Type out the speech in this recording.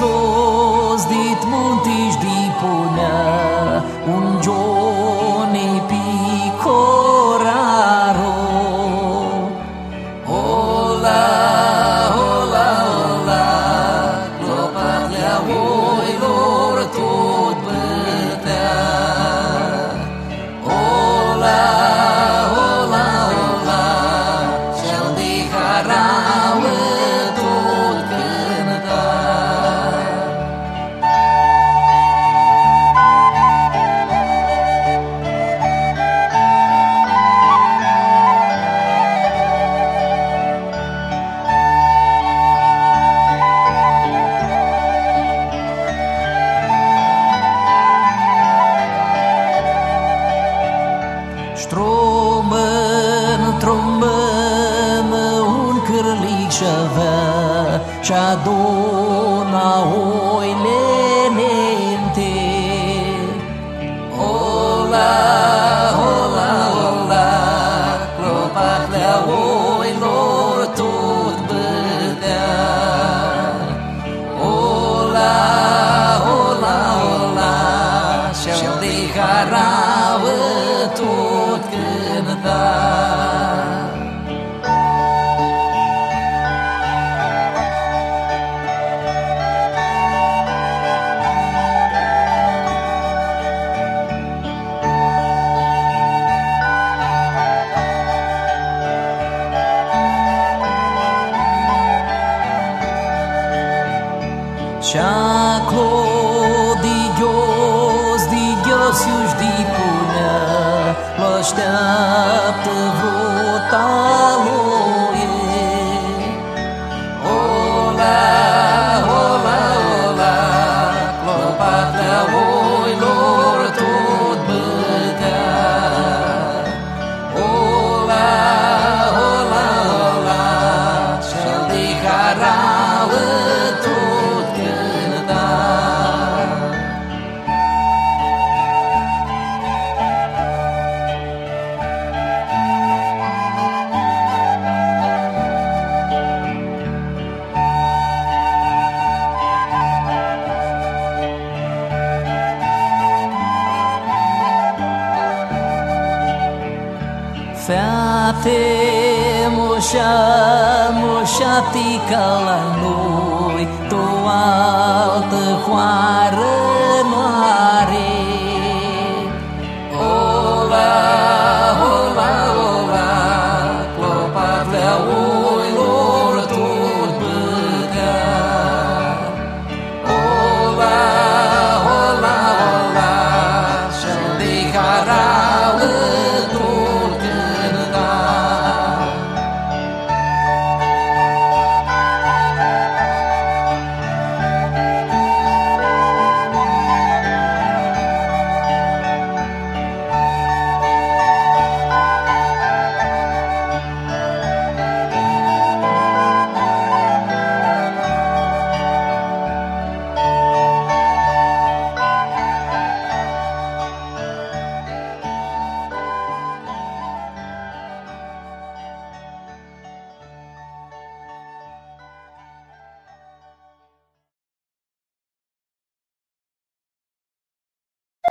sos dit multis di puna un joc cârlic și aduna oile nente Ola, ola, ola, clopatlea oilor tot bătea Ola, ola, ola, și-au de haravă tot cânta Ceaclo digios, digios iuși dipunea, L-așteaptă vreo talon. Fate mosha mosha tikala noi to alta huara